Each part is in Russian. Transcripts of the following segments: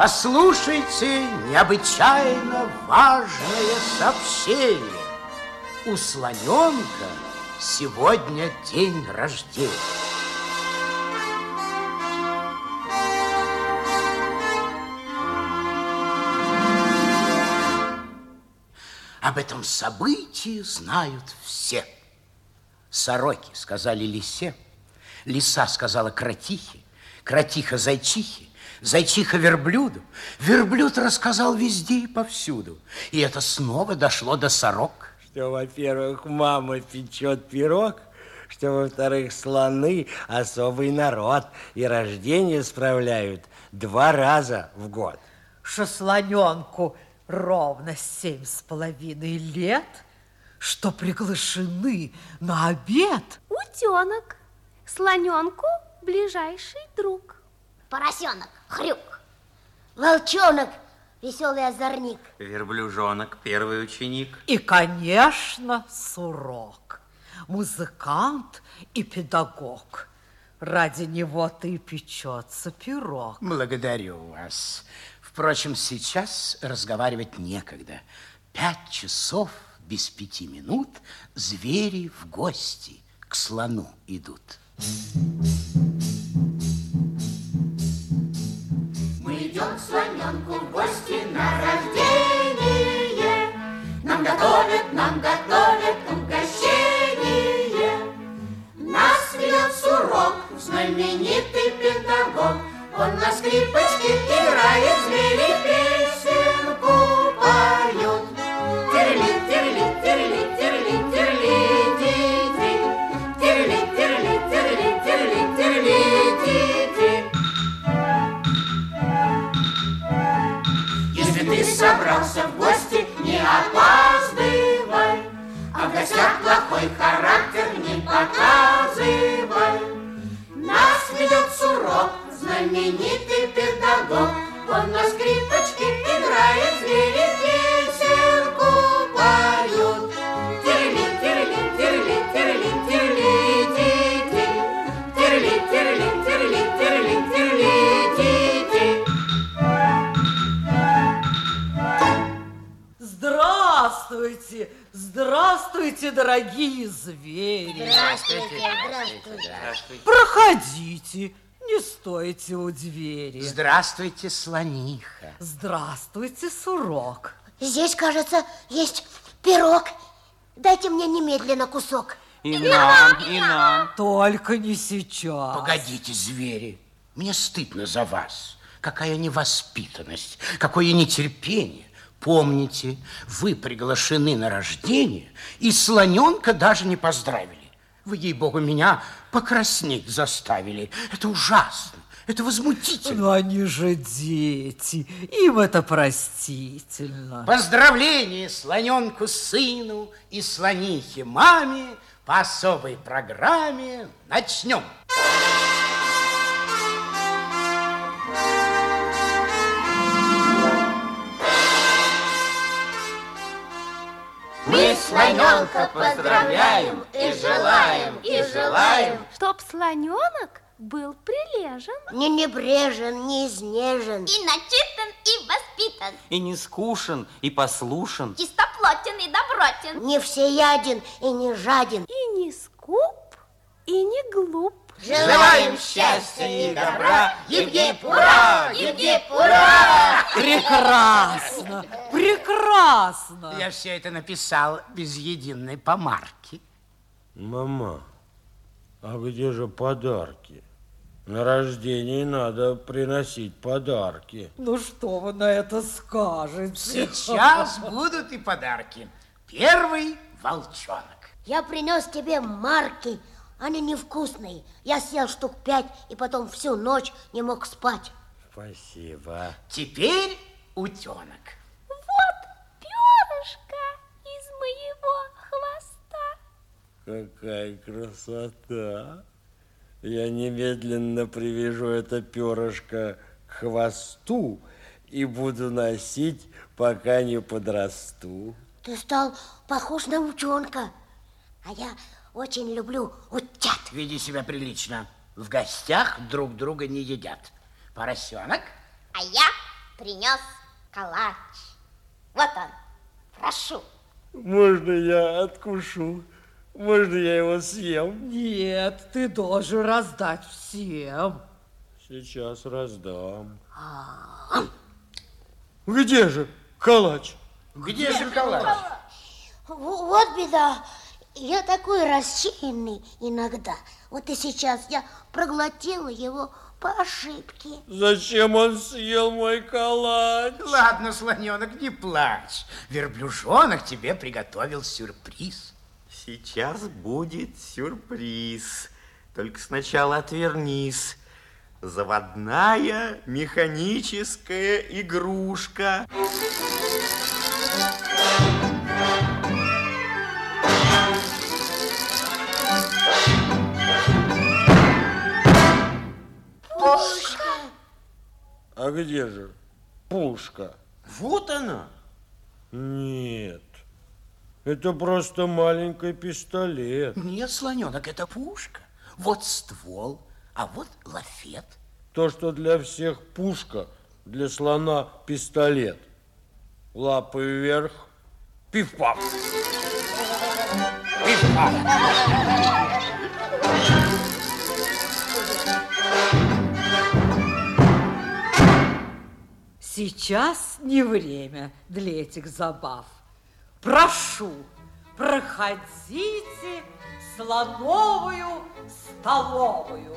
Послушайте необычайно важное сообщение. У слоненка сегодня день рождения. Об этом событии знают все. Сороки сказали лисе, лиса сказала кротихе, кротиха зайчихе, зайчиха верблюду, верблюд рассказал везде и повсюду. И это снова дошло до сорок. Что, во-первых, мама печет пирог, что, во-вторых, слоны особый народ и рождение справляют два раза в год. Что слоненку ровно семь с половиной лет, что приглашены на обед. Утенок, слоненку ближайший друг. Поросенок, хрюк. Волчонок, веселый озорник. Верблюжонок, первый ученик. И, конечно, сурок, музыкант и педагог. Ради него-то и печется пирог. Благодарю вас. Впрочем, сейчас разговаривать некогда. Пять часов без пяти минут звери в гости к слону идут. Мы готовят, нам готовят угощение. Нас ведет сурок, знаменитый педагог. Он на скрипочке играет, звери песенку поют. Терли, терли, терли, терли, терли, ди-ди. Терли, терли, терли, терли, терли, ди-ди. Если ты собрался в гости, не в гостях плохой характер не показывай. Нас ведет сурок, знаменитый педагог. Он на скрипочке играет, звери песенку поют. Терли, терли, терли, терли, терли, ди-ди. Терли, терли, здравствуйте, дорогие звери. Здравствуйте, здравствуйте. Здравствуйте. Проходите, не стойте у двери. Здравствуйте, слониха. Здравствуйте, сурок. Здесь, кажется, есть пирог. Дайте мне немедленно кусок. И нам, и нам. Только не сейчас. Погодите, звери, мне стыдно за вас. Какая невоспитанность, какое нетерпение. Помните, вы приглашены на рождение, и слоненка даже не поздравили. Вы, ей-богу, меня покраснеть заставили. Это ужасно, это возмутительно. Но они же дети, им это простительно. Поздравление слоненку сыну и слонихе маме по особой программе начнем. Мы слоненка поздравляем и желаем, и желаем. Чтоб слоненок был прилежен. Не небрежен, не изнежен. И начитан, и воспитан, И не скушен, и послушен. чистоплотен и добротен. Не всеяден и не жаден. И не скуп, и не глуп. Желаем счастья и добра. Еп-еп, ура! Еп-еп, ура! Прекрасно, прекрасно. Я все это написал без единой помарки. Мама, а где же подарки? На рождение надо приносить подарки. Ну что вы на это скажете? Сейчас будут и подарки. Первый волчонок. Я принес тебе марки. Они невкусные. Я съел штук пять и потом всю ночь не мог спать. Спасибо. Теперь утенок. Вот перышко из моего хвоста. Какая красота! Я немедленно привяжу это перышко к хвосту и буду носить, пока не подрасту. Ты стал похож на утенка. А я очень люблю утят. Веди себя прилично. В гостях друг друга не едят. Поросенок. А я принес калач. Вот он, прошу. Можно я откушу? Можно я его съем? Нет, ты должен раздать всем. Сейчас раздам. Где же калач? Где же калач? В- Вот беда. Я такой рассеянный иногда. Вот и сейчас я проглотила его по ошибке. Зачем он съел мой калач? Ладно, слоненок, не плачь. Верблюжонок тебе приготовил сюрприз. Сейчас будет сюрприз. Только сначала отвернись. Заводная механическая игрушка. А где же пушка? Вот она. Нет, это просто маленький пистолет. Нет, слоненок, это пушка. Вот ствол, а вот лафет. То, что для всех пушка, для слона пистолет. Лапы вверх, пиф-паф. Сейчас не время для этих забав. Прошу, проходите слоновую столовую.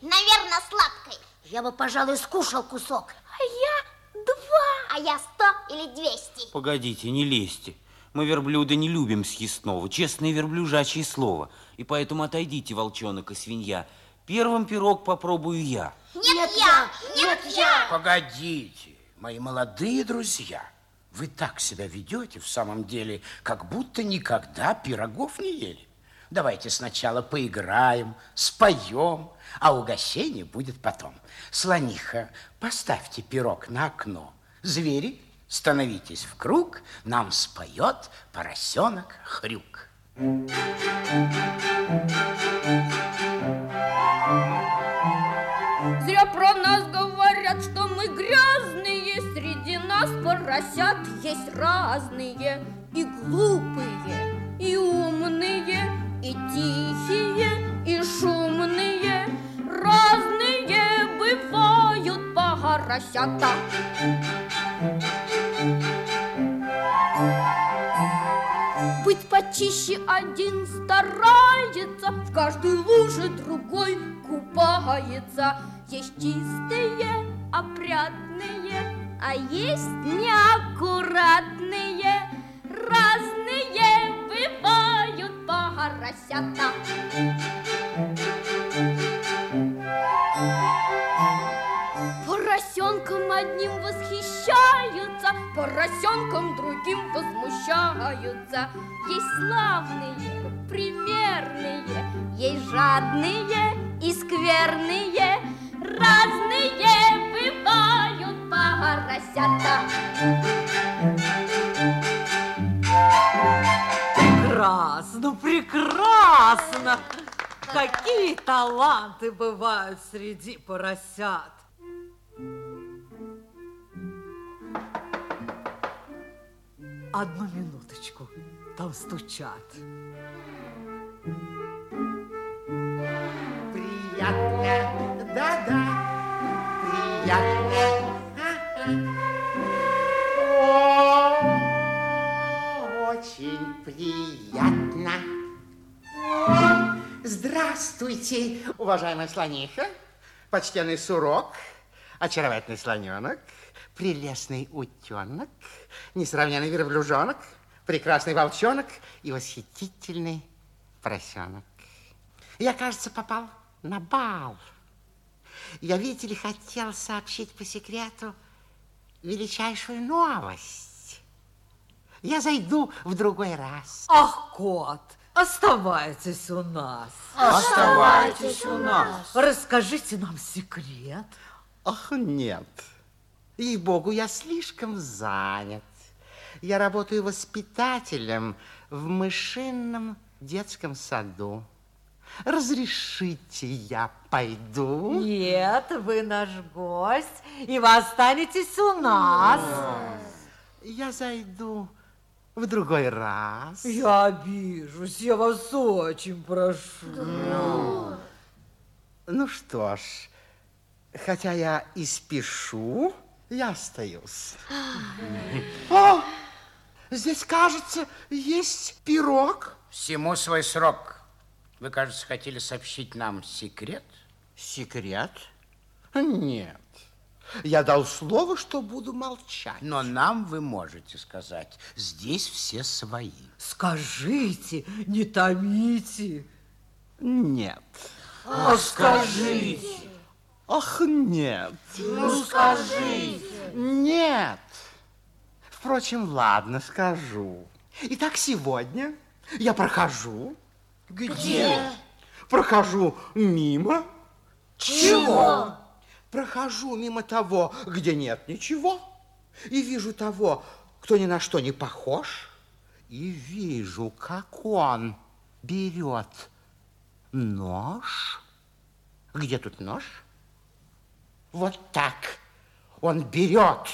Наверное, сладкой. Я бы, пожалуй, скушал кусок. А я два. А я сто или двести. Погодите, не лезьте. Мы, верблюды, не любим съестного. Честное верблюжачье слово. И поэтому отойдите, волчонок и свинья. Первым пирог попробую я. Нет, я, нет, я. Погодите, мои молодые друзья. Вы так себя ведете в самом деле, как будто никогда пирогов не ели. Давайте сначала поиграем, споем, а угощение будет потом. Слониха, поставьте пирог на окно. Звери, становитесь в круг, нам споет поросенок Хрюк. Зря про нас говорят, что мы грязные Среди нас поросят есть разные И глупые, и умные, и тихие, и шумные Разные бывают поросята Быть почище один старается, В каждой луже другой купается. Есть чистые, опрятные, А есть неаккуратные. Поросята. Поросенком одним восхищаются, поросенком другим возмущаются. Есть славные, примерные, есть жадные и скверные. Разные бывают поросята. Прекрасно, прекрасно! Какие таланты бывают среди поросят! Одну минуточку, там стучат. Приятно, да-да, приятно. Здравствуйте, уважаемая слониха, почтенный сурок, очаровательный слоненок, прелестный утенок, несравненный верблюжонок, прекрасный волчонок и восхитительный поросенок. Я, кажется, попал на бал. Я, видите ли, хотел сообщить по секрету величайшую новость. Я зайду в другой раз. Ах, кот, оставайтесь у нас. Оставайтесь у нас. Расскажите нам секрет. Ах, нет. Ей-богу, я слишком занят. Я работаю воспитателем в мышином детском саду. Разрешите, я пойду? Нет, вы наш гость, и вы останетесь у нас. Я зайду в другой раз. Я обижусь, я вас очень прошу. Ну что ж, хотя я и спешу, я остаюсь. О, здесь, кажется, есть пирог. Всему свой срок. Вы, кажется, хотели сообщить нам секрет? Секрет? Нет. Я дал слово, что буду молчать. Но нам вы можете сказать, здесь все свои. Скажите, не томите. Нет. А скажите. Ах, нет. Ну, скажите. Нет. Впрочем, ладно, скажу. Итак, сегодня я прохожу. Где? Прохожу мимо. Чего? Прохожу мимо того, где нет ничего. И вижу того, кто ни на что не похож. И вижу, как он берет нож. Где тут нож? Вот так. Он берет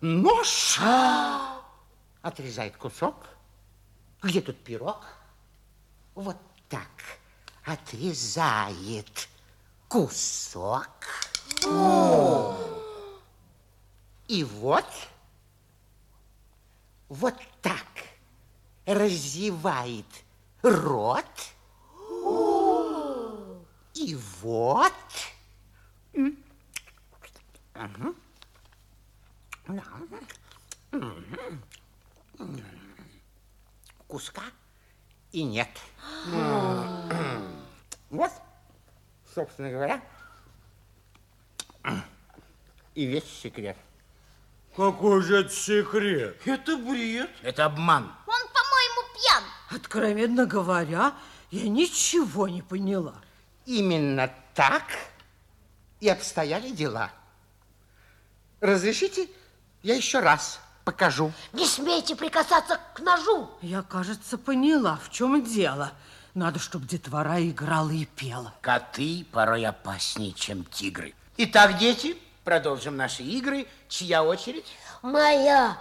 нож, отрезает кусок. Где тут пирог? Вот так. Отрезает кусок. И вот, вот так разевает рот. И вот. Куска и нет. Вот, собственно говоря, и весь секрет. Какой же это секрет? Это бред. Это обман. Он, по-моему, пьян. Откровенно говоря, я ничего не поняла. Именно так и обстояли дела. Разрешите, я еще раз покажу. Не смейте прикасаться к ножу. Я, кажется, поняла, в чем дело. Надо, чтобы детвора играла и пела. Коты порой опаснее, чем тигры. Итак, дети, продолжим наши игры. Чья очередь? Моя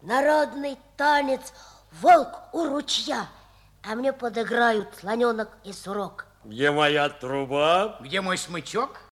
народный танец «Волк у ручья». А мне подыграют слоненок и сурок. Где моя труба? Где мой смычок?